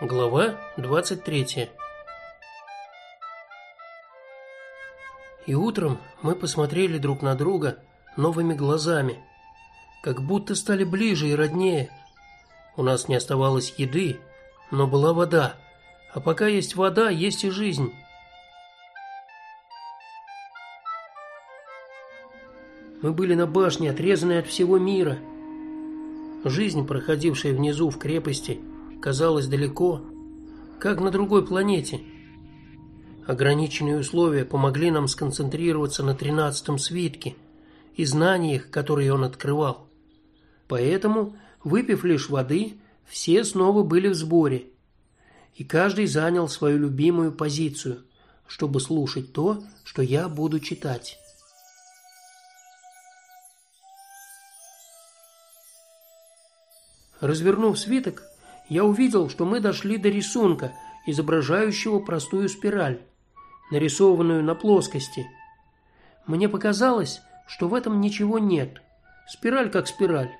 Глава 23. И утром мы посмотрели друг на друга новыми глазами, как будто стали ближе и роднее. У нас не оставалось еды, но была вода, а пока есть вода, есть и жизнь. Мы были на башне, отрезанные от всего мира. Жизнь, проходившая внизу в крепости, казалось далеко, как на другой планете. Ограниченные условия помогли нам сконцентрироваться на тринадцатом свитке и знаниях, которые он открывал. Поэтому, выпив лишь воды, все снова были в сборе, и каждый занял свою любимую позицию, чтобы слушать то, что я буду читать. Развернув свиток, я увидел, что мы дошли до рисунка, изображающего простую спираль, нарисованную на плоскости. Мне показалось, что в этом ничего нет. Спираль как спираль.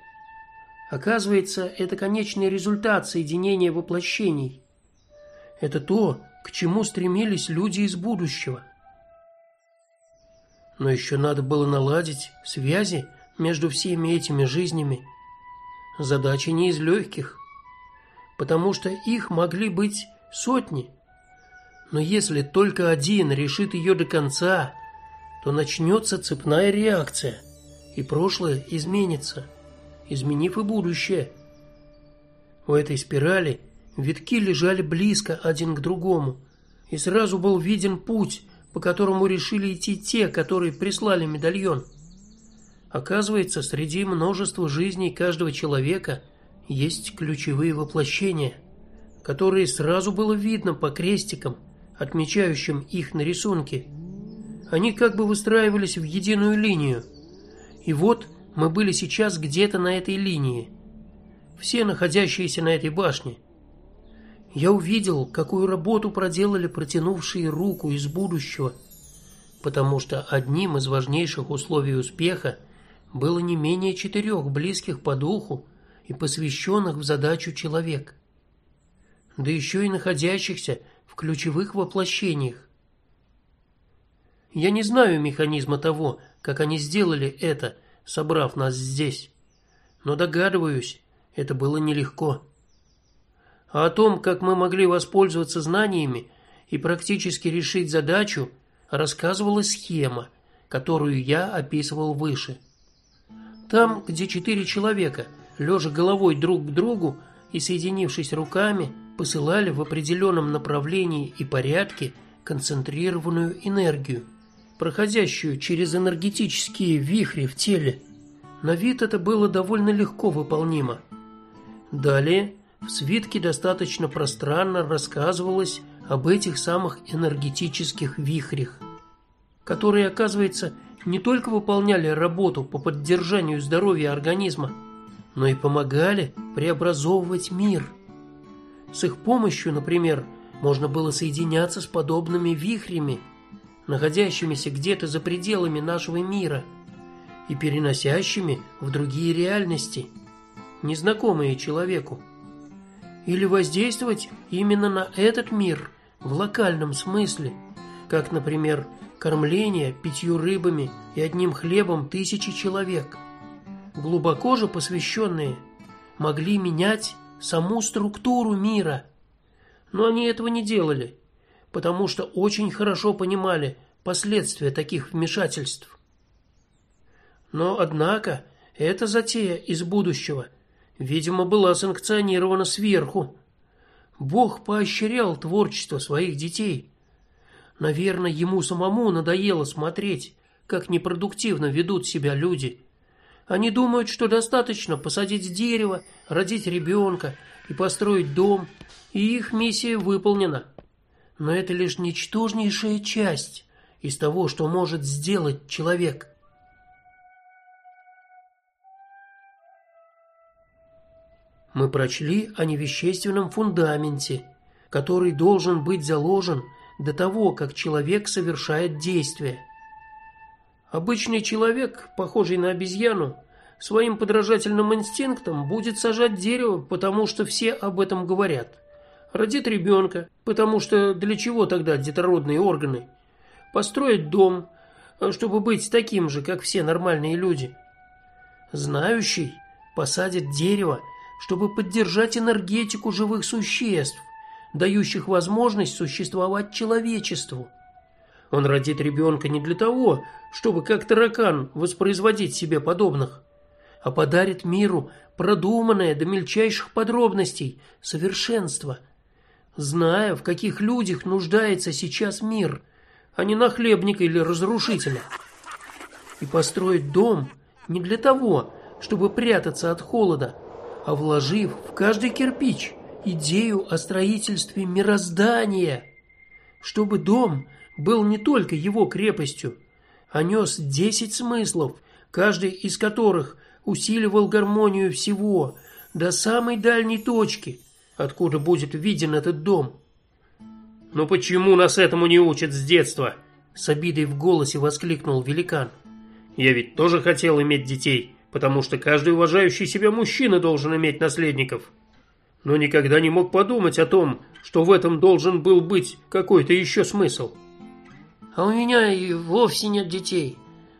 Оказывается, это конечный результат соединения воплощений. Это то, к чему стремились люди из будущего. Но еще надо было наладить связи между всеми этими жизнями. Задача не из легких потому что их могли быть сотни. Но если только один решит ее до конца, то начнется цепная реакция, и прошлое изменится, изменив и будущее. У этой спирали витки лежали близко один к другому, и сразу был виден путь, по которому решили идти те, которые прислали медальон. Оказывается, среди множества жизней каждого человека есть ключевые воплощения, которые сразу было видно по крестикам, отмечающим их на рисунке. Они как бы выстраивались в единую линию. И вот мы были сейчас где-то на этой линии. Все находящиеся на этой башне. Я увидел, какую работу проделали протянувшие руку из будущего, потому что одним из важнейших условий успеха было не менее четырех близких по духу и посвященных в задачу человек, да еще и находящихся в ключевых воплощениях. Я не знаю механизма того, как они сделали это, собрав нас здесь, но догадываюсь, это было нелегко. А о том, как мы могли воспользоваться знаниями и практически решить задачу, рассказывала схема, которую я описывал выше. Там, где четыре человека лежа головой друг к другу и соединившись руками, посылали в определенном направлении и порядке концентрированную энергию, проходящую через энергетические вихри в теле. На вид это было довольно легко выполнимо. Далее в свитке достаточно пространно рассказывалось об этих самых энергетических вихрях, которые, оказывается, не только выполняли работу по поддержанию здоровья организма, но и помогали преобразовывать мир. С их помощью, например, можно было соединяться с подобными вихрями, находящимися где-то за пределами нашего мира и переносящими в другие реальности, незнакомые человеку. Или воздействовать именно на этот мир в локальном смысле, как, например, кормление пятью рыбами и одним хлебом тысячи человек – глубоко же посвященные, могли менять саму структуру мира. Но они этого не делали, потому что очень хорошо понимали последствия таких вмешательств. Но однако эта затея из будущего, видимо, была санкционирована сверху. Бог поощрял творчество своих детей. Наверное, ему самому надоело смотреть, как непродуктивно ведут себя люди. Они думают, что достаточно посадить дерево, родить ребенка и построить дом, и их миссия выполнена. Но это лишь ничтожнейшая часть из того, что может сделать человек. Мы прочли о невещественном фундаменте, который должен быть заложен до того, как человек совершает действие. Обычный человек, похожий на обезьяну, своим подражательным инстинктом будет сажать дерево, потому что все об этом говорят. родит ребенка, потому что для чего тогда детородные органы? Построить дом, чтобы быть таким же, как все нормальные люди. Знающий посадит дерево, чтобы поддержать энергетику живых существ, дающих возможность существовать человечеству. Он родит ребенка не для того, чтобы как таракан воспроизводить себе подобных, а подарит миру продуманное до мельчайших подробностей совершенство, зная, в каких людях нуждается сейчас мир, а не нахлебника или разрушителя. И построить дом не для того, чтобы прятаться от холода, а вложив в каждый кирпич идею о строительстве мироздания, чтобы дом был не только его крепостью, а нес десять смыслов, каждый из которых усиливал гармонию всего до самой дальней точки, откуда будет виден этот дом. Но почему нас этому не учат с детства? С обидой в голосе воскликнул великан. Я ведь тоже хотел иметь детей, потому что каждый уважающий себя мужчина должен иметь наследников. Но никогда не мог подумать о том, что в этом должен был быть какой-то еще смысл. А у меня и вовсе нет детей.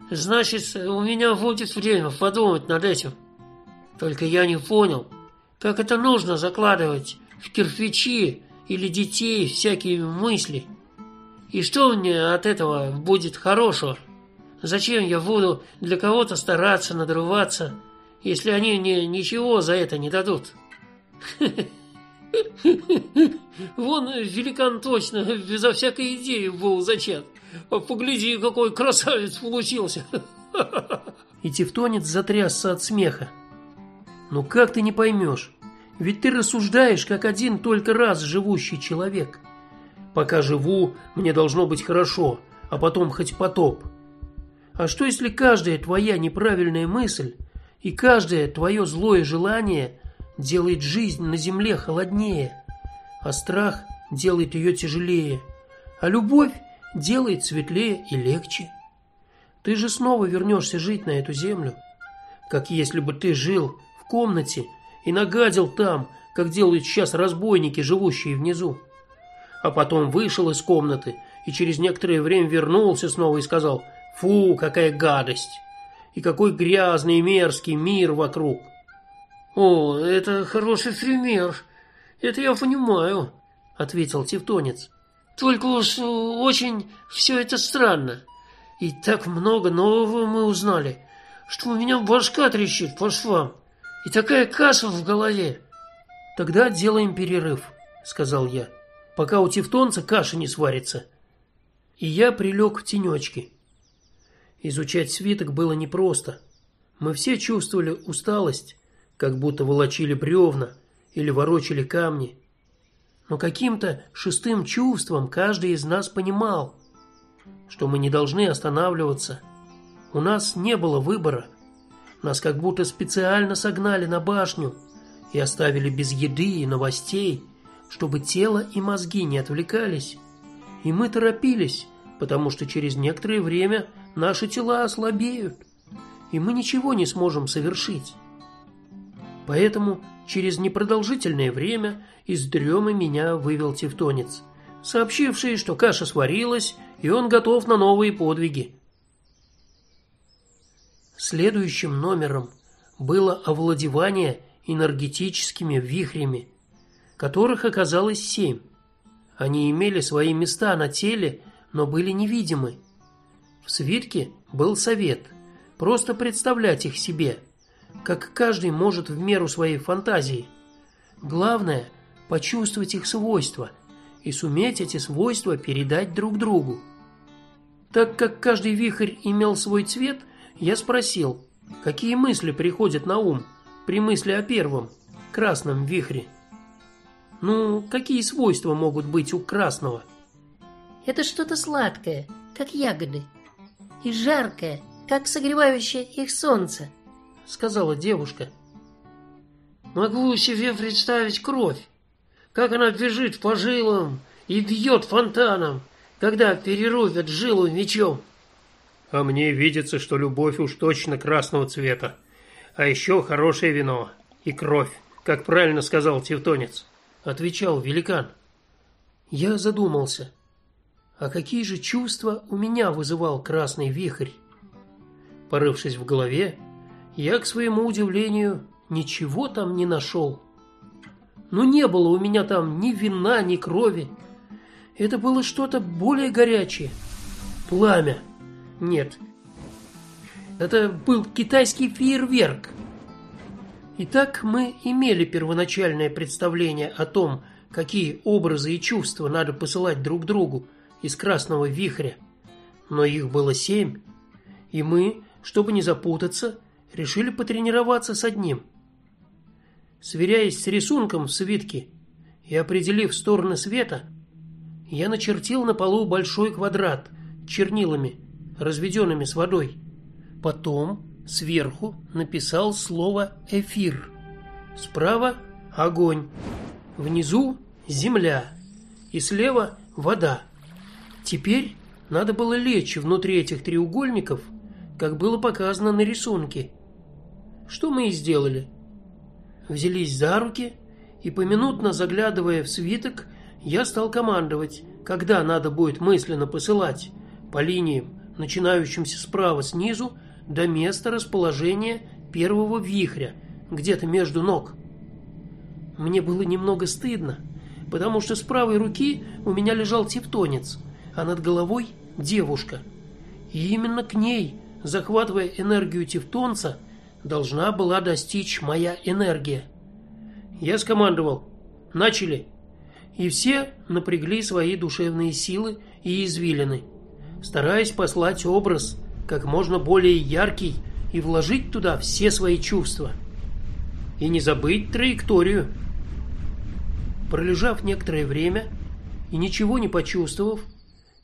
Значит, у меня будет время подумать над этим. Только я не понял, как это нужно закладывать в кирпичи или детей всякие мысли. И что мне от этого будет хорошего? Зачем я буду для кого-то стараться, надрываться, если они мне ничего за это не дадут? Вон великан точно безо всякой идеи был зачат. Погляди, какой красавец получился. И Тевтонец затрясся от смеха. Ну как ты не поймешь? Ведь ты рассуждаешь как один только раз живущий человек. Пока живу, мне должно быть хорошо, а потом хоть потоп. А что если каждая твоя неправильная мысль и каждое твое злое желание делает жизнь на земле холоднее, а страх делает ее тяжелее, а любовь делает светлее и легче? Ты же снова вернешься жить на эту землю, как если бы ты жил в комнате и нагадил там, как делают сейчас разбойники, живущие внизу. А потом вышел из комнаты и через некоторое время вернулся снова и сказал: "Фу, какая гадость! И какой грязный и мерзкий мир вокруг". О, это хороший пример. Это я понимаю, ответил Тевтонец. Только уж очень все это странно. И так много нового мы узнали, что у меня башка трещит по швам. И такая каша в голове. Тогда делаем перерыв, сказал я, пока у тевтонца каша не сварится. И я прилег в тенечке. Изучать свиток было непросто. Мы все чувствовали усталость, как будто волочили бревна или ворочали камни. Но каким-то шестым чувством каждый из нас понимал, что мы не должны останавливаться. У нас не было выбора. Нас как будто специально согнали на башню и оставили без еды и новостей, чтобы тело и мозги не отвлекались. И мы торопились, потому что через некоторое время наши тела ослабеют, и мы ничего не сможем совершить. Поэтому через непродолжительное время из дремы меня вывел тевтонец, сообщивший, что каша сварилась, и он готов на новые подвиги. Следующим номером было овладевание энергетическими вихрями, которых оказалось семь. Они имели свои места на теле, но были невидимы. В свитке был совет: просто представлять их себе, как каждый может в меру своей фантазии. Главное почувствовать их свойства и суметь эти свойства передать друг другу. Так как каждый вихрь имел свой цвет, я спросил, какие мысли приходят на ум при мысли о первом, красном вихре. Ну, какие свойства могут быть у красного? Это что-то сладкое, как ягоды, и жаркое, как согревающее их солнце, сказала девушка. Могу себе представить кровь, как она бежит по жилам и бьет фонтаном, когда перерубят жилу мечом. А мне видится, что любовь уж точно красного цвета. А еще хорошее вино и кровь, как правильно сказал Тевтонец. отвечал великан. Я задумался. А какие же чувства у меня вызывал красный вихрь? Порывшись в голове, я к своему удивлению ничего там не нашел. Но не было у меня там ни вина, ни крови. Это было что-то более горячее. Пламя. Нет. Это был китайский фейерверк. Итак, мы имели первоначальное представление о том, какие образы и чувства надо посылать друг другу из красного вихря. Но их было семь, и мы, чтобы не запутаться, решили потренироваться с одним. Сверяясь с рисунком в свитке и определив стороны света, я начертил на полу большой квадрат чернилами, разведенными с водой. Потом сверху написал слово эфир. Справа огонь, внизу земля и слева вода. Теперь надо было лечь внутри этих треугольников, как было показано на рисунке. Что мы и сделали взялись за руки, и поминутно заглядывая в свиток, я стал командовать, когда надо будет мысленно посылать по линиям, начинающимся справа снизу до места расположения первого вихря, где-то между ног. Мне было немного стыдно, потому что с правой руки у меня лежал тевтонец, а над головой девушка. И именно к ней, захватывая энергию тевтонца, должна была достичь моя энергия. Я скомандовал: "Начали!" И все напрягли свои душевные силы и извилины, стараясь послать образ как можно более яркий и вложить туда все свои чувства. И не забыть траекторию. Пролежав некоторое время и ничего не почувствовав,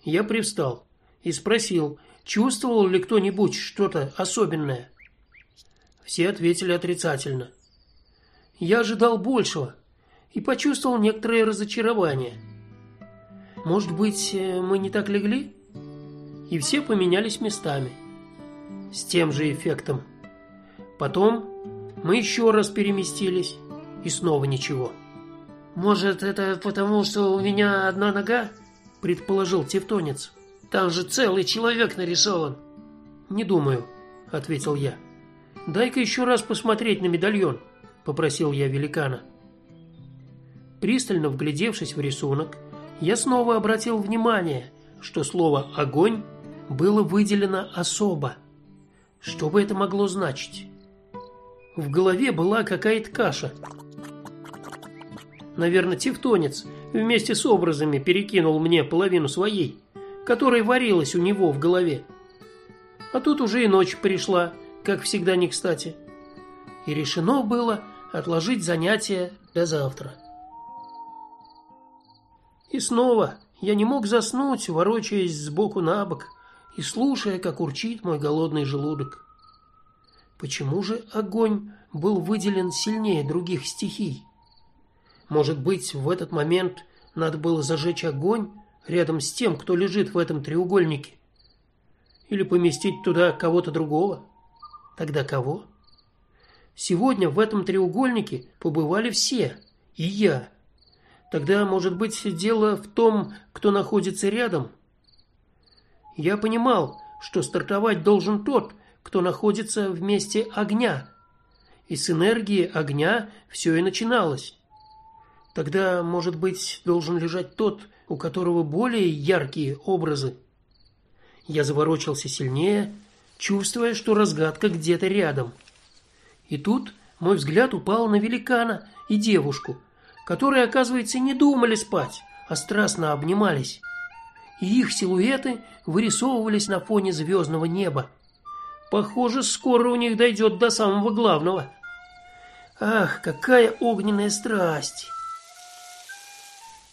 я привстал и спросил, чувствовал ли кто-нибудь что-то особенное. Все ответили отрицательно. Я ожидал большего и почувствовал некоторое разочарование. Может быть, э, мы не так легли? И все поменялись местами. С тем же эффектом. Потом мы еще раз переместились, и снова ничего. Может, это потому, что у меня одна нога, предположил Тевтонец. Там же целый человек нарисован. Не думаю, ответил я. Дай-ка еще раз посмотреть на медальон, попросил я великана. Пристально вглядевшись в рисунок, я снова обратил внимание, что слово огонь было выделено особо. Что бы это могло значить? В голове была какая-то каша. Наверное, тевтонец вместе с образами перекинул мне половину своей, которая варилась у него в голове. А тут уже и ночь пришла, как всегда не кстати. И решено было отложить занятия до завтра. И снова я не мог заснуть, ворочаясь с боку на бок и слушая, как урчит мой голодный желудок. Почему же огонь был выделен сильнее других стихий? Может быть, в этот момент надо было зажечь огонь рядом с тем, кто лежит в этом треугольнике, или поместить туда кого-то другого? Тогда кого? Сегодня в этом треугольнике побывали все, и я. Тогда, может быть, дело в том, кто находится рядом. Я понимал, что стартовать должен тот, кто находится в месте огня. И с энергии огня все и начиналось. Тогда, может быть, должен лежать тот, у которого более яркие образы. Я заворочился сильнее, чувствуя, что разгадка где-то рядом. И тут мой взгляд упал на великана и девушку, которые, оказывается, не думали спать, а страстно обнимались. И их силуэты вырисовывались на фоне звездного неба. Похоже, скоро у них дойдет до самого главного. Ах, какая огненная страсть!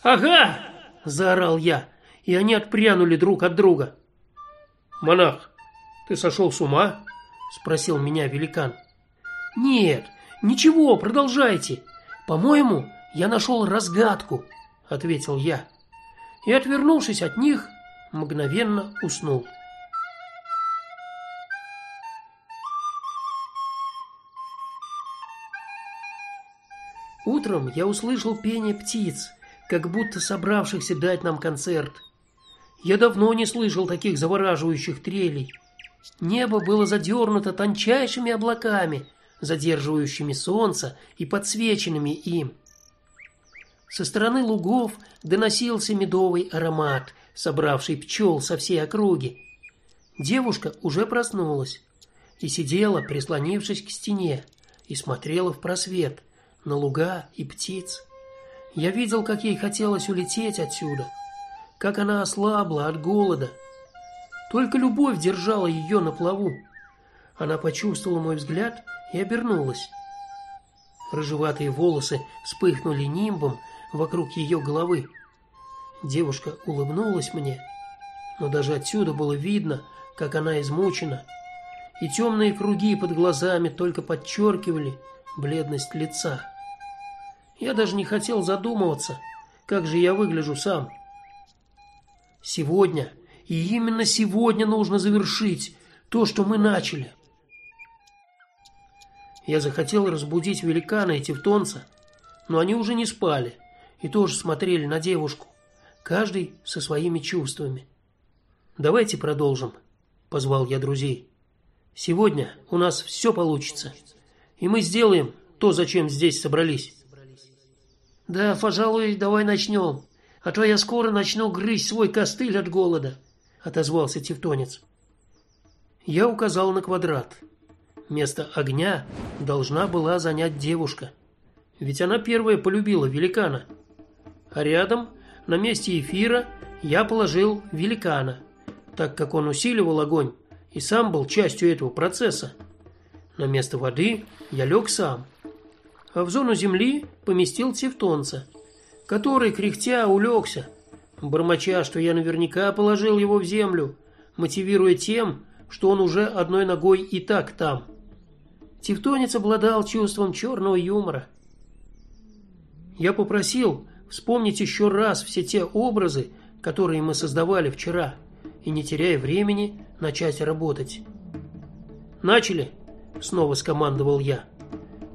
Ага, заорал я, и они отпрянули друг от друга. Монах, ты сошел с ума? спросил меня великан. Нет, ничего, продолжайте. По-моему, я нашел разгадку, ответил я. И отвернувшись от них, мгновенно уснул. Утром я услышал пение птиц, как будто собравшихся дать нам концерт. Я давно не слышал таких завораживающих трелей. Небо было задернуто тончайшими облаками, задерживающими солнце и подсвеченными им. Со стороны лугов доносился медовый аромат, собравший пчел со всей округи. Девушка уже проснулась и сидела, прислонившись к стене, и смотрела в просвет на луга и птиц. Я видел, как ей хотелось улететь отсюда, как она ослабла от голода. Только любовь держала ее на плаву. Она почувствовала мой взгляд и обернулась. Рыжеватые волосы вспыхнули нимбом вокруг ее головы. Девушка улыбнулась мне, но даже отсюда было видно, как она измучена, и темные круги под глазами только подчеркивали бледность лица. Я даже не хотел задумываться, как же я выгляжу сам. Сегодня, и именно сегодня нужно завершить то, что мы начали. Я захотел разбудить великана и тевтонца, но они уже не спали и тоже смотрели на девушку, каждый со своими чувствами. Давайте продолжим, позвал я друзей. Сегодня у нас все получится, и мы сделаем то, зачем здесь собрались. Да, пожалуй, давай начнем, а то я скоро начну грызть свой костыль от голода, отозвался тевтонец. Я указал на квадрат. Место огня должна была занять девушка, ведь она первая полюбила великана. А рядом, на месте эфира, я положил великана, так как он усиливал огонь и сам был частью этого процесса. На место воды я лег сам а в зону земли поместил тевтонца, который кряхтя улегся, бормоча, что я наверняка положил его в землю, мотивируя тем, что он уже одной ногой и так там. Тевтонец обладал чувством черного юмора. Я попросил вспомнить еще раз все те образы, которые мы создавали вчера, и не теряя времени, начать работать. Начали, снова скомандовал я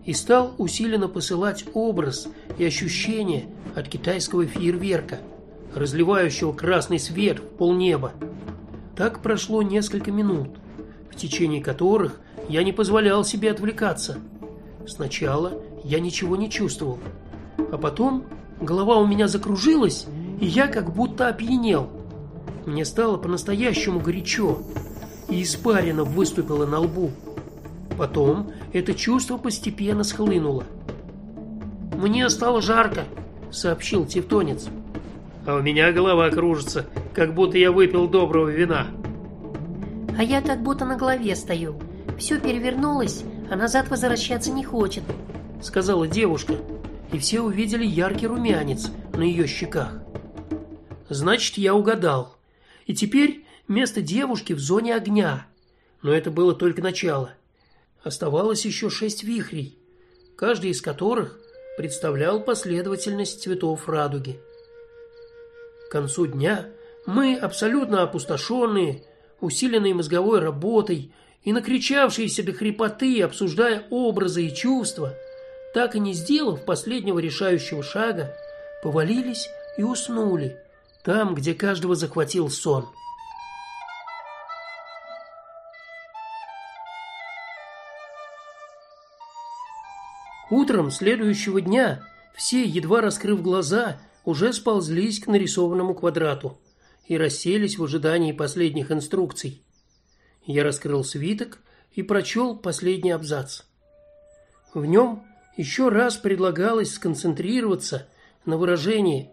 и стал усиленно посылать образ и ощущение от китайского фейерверка, разливающего красный свет в полнеба. Так прошло несколько минут, в течение которых я не позволял себе отвлекаться. Сначала я ничего не чувствовал, а потом голова у меня закружилась, и я как будто опьянел. Мне стало по-настоящему горячо, и испарина выступила на лбу. Потом это чувство постепенно схлынуло. Мне стало жарко, сообщил тевтонец. А у меня голова кружится, как будто я выпил доброго вина. А я как будто на голове стою. Все перевернулось, а назад возвращаться не хочет, сказала девушка, и все увидели яркий румянец на ее щеках. Значит, я угадал. И теперь место девушки в зоне огня. Но это было только начало оставалось еще шесть вихрей, каждый из которых представлял последовательность цветов радуги. К концу дня мы, абсолютно опустошенные, усиленные мозговой работой и накричавшиеся до хрипоты, обсуждая образы и чувства, так и не сделав последнего решающего шага, повалились и уснули там, где каждого захватил сон. Утром следующего дня все, едва раскрыв глаза, уже сползлись к нарисованному квадрату и расселись в ожидании последних инструкций. Я раскрыл свиток и прочел последний абзац. В нем еще раз предлагалось сконцентрироваться на выражении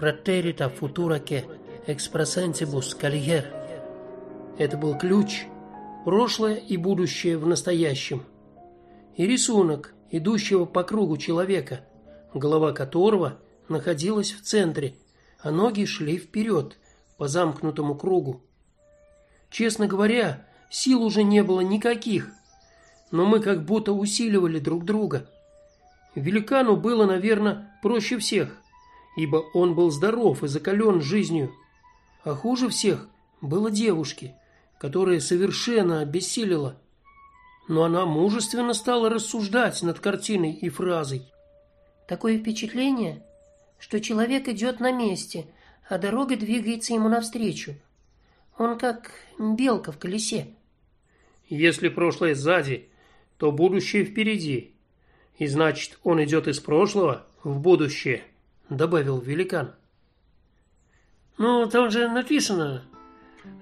«Fraterita futura che expressentibus calier». Это был ключ прошлое и будущее в настоящем. И рисунок идущего по кругу человека, голова которого находилась в центре, а ноги шли вперед по замкнутому кругу. Честно говоря, сил уже не было никаких, но мы как будто усиливали друг друга. Великану было, наверное, проще всех, ибо он был здоров и закален жизнью. А хуже всех было девушке, которая совершенно обессилила но она мужественно стала рассуждать над картиной и фразой. Такое впечатление, что человек идет на месте, а дорога двигается ему навстречу. Он как белка в колесе. Если прошлое сзади, то будущее впереди. И значит, он идет из прошлого в будущее, добавил великан. Ну, там же написано,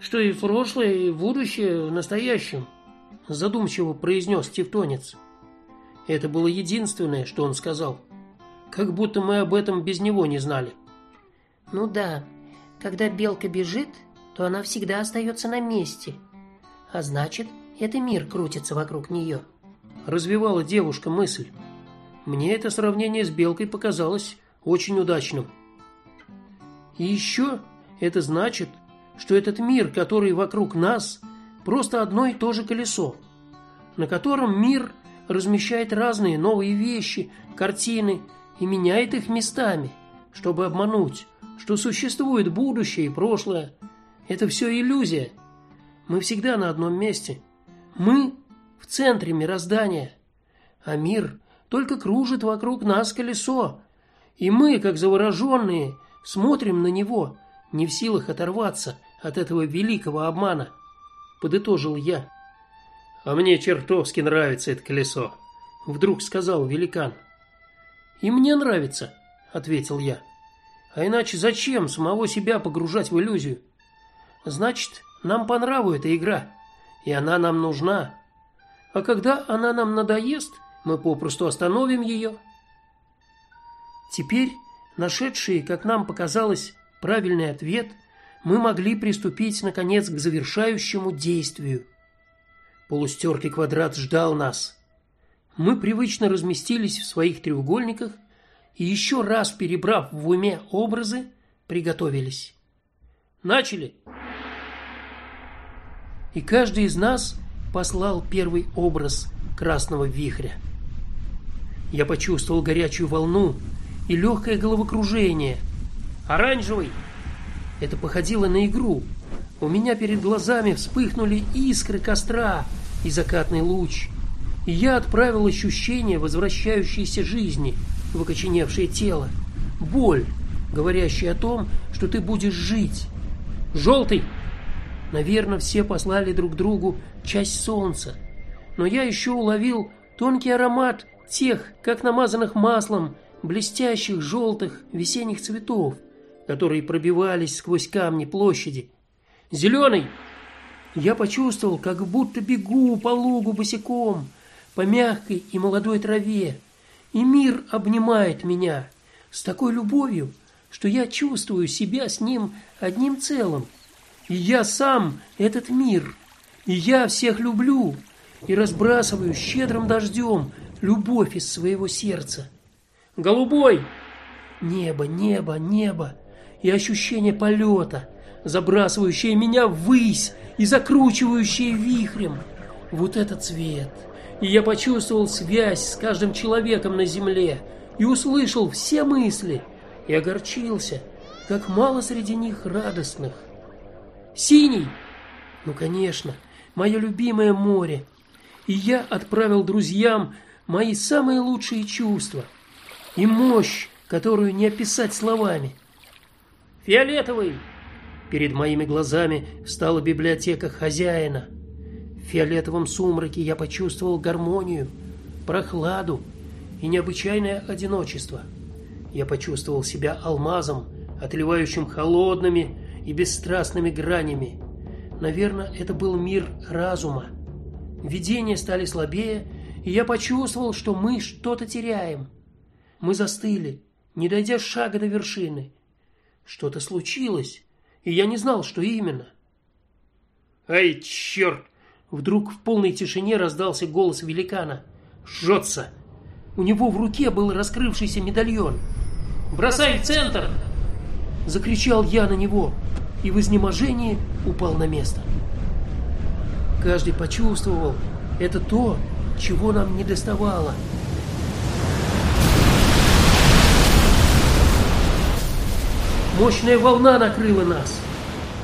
что и прошлое, и будущее в настоящем, задумчиво произнес тевтонец. Это было единственное, что он сказал. Как будто мы об этом без него не знали. Ну да, когда белка бежит, то она всегда остается на месте. А значит, это мир крутится вокруг нее. Развивала девушка мысль. Мне это сравнение с белкой показалось очень удачным. И еще это значит, что этот мир, который вокруг нас, просто одно и то же колесо, на котором мир размещает разные новые вещи, картины и меняет их местами, чтобы обмануть, что существует будущее и прошлое. Это все иллюзия. Мы всегда на одном месте. Мы в центре мироздания, а мир только кружит вокруг нас колесо, и мы, как завороженные, смотрим на него, не в силах оторваться от этого великого обмана, подытожил я. А мне чертовски нравится это колесо, вдруг сказал великан. И мне нравится, ответил я. А иначе зачем самого себя погружать в иллюзию? Значит, нам по нраву эта игра, и она нам нужна. А когда она нам надоест, мы попросту остановим ее. Теперь, нашедшие, как нам показалось, правильный ответ, мы могли приступить наконец к завершающему действию. Полустертый квадрат ждал нас. Мы привычно разместились в своих треугольниках и еще раз перебрав в уме образы, приготовились. Начали. И каждый из нас послал первый образ красного вихря. Я почувствовал горячую волну и легкое головокружение. Оранжевый. Это походило на игру. У меня перед глазами вспыхнули искры костра и закатный луч. И я отправил ощущение возвращающейся жизни в окоченевшее тело. Боль, говорящая о том, что ты будешь жить. Желтый. Наверное, все послали друг другу часть солнца. Но я еще уловил тонкий аромат тех, как намазанных маслом, блестящих желтых весенних цветов, которые пробивались сквозь камни площади. Зеленый! Я почувствовал, как будто бегу по лугу босиком, по мягкой и молодой траве, и мир обнимает меня с такой любовью, что я чувствую себя с ним одним целым. И я сам этот мир, и я всех люблю, и разбрасываю щедрым дождем любовь из своего сердца. Голубой! Небо, небо, небо и ощущение полета, забрасывающее меня ввысь и закручивающее вихрем. Вот этот цвет. И я почувствовал связь с каждым человеком на земле и услышал все мысли и огорчился, как мало среди них радостных. Синий. Ну, конечно, мое любимое море. И я отправил друзьям мои самые лучшие чувства и мощь, которую не описать словами. Фиолетовый. Перед моими глазами встала библиотека хозяина. В фиолетовом сумраке я почувствовал гармонию, прохладу и необычайное одиночество. Я почувствовал себя алмазом, отливающим холодными и бесстрастными гранями. Наверное, это был мир разума. Видения стали слабее, и я почувствовал, что мы что-то теряем. Мы застыли, не дойдя шага до вершины. Что-то случилось, и я не знал, что именно. Ай, черт! Вдруг в полной тишине раздался голос великана. Жжется! У него в руке был раскрывшийся медальон. «Бросай в центр!» Закричал я на него и в изнеможении упал на место. Каждый почувствовал, это то, чего нам не доставало. Мощная волна накрыла нас,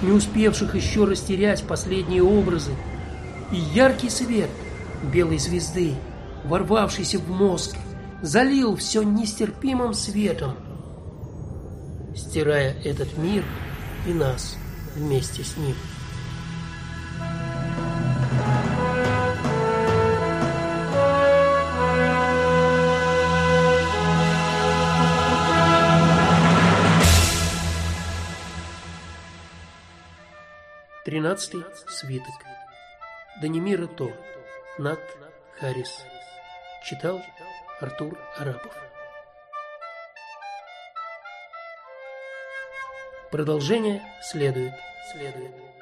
не успевших еще растерять последние образы, и яркий свет белой звезды, ворвавшийся в мозг, залил все нестерпимым светом, стирая этот мир и нас вместе с ним. Тринадцатый свиток. Данимира То. Нат Харрис. Читал Артур Арапов. Продолжение. Следует. Следует.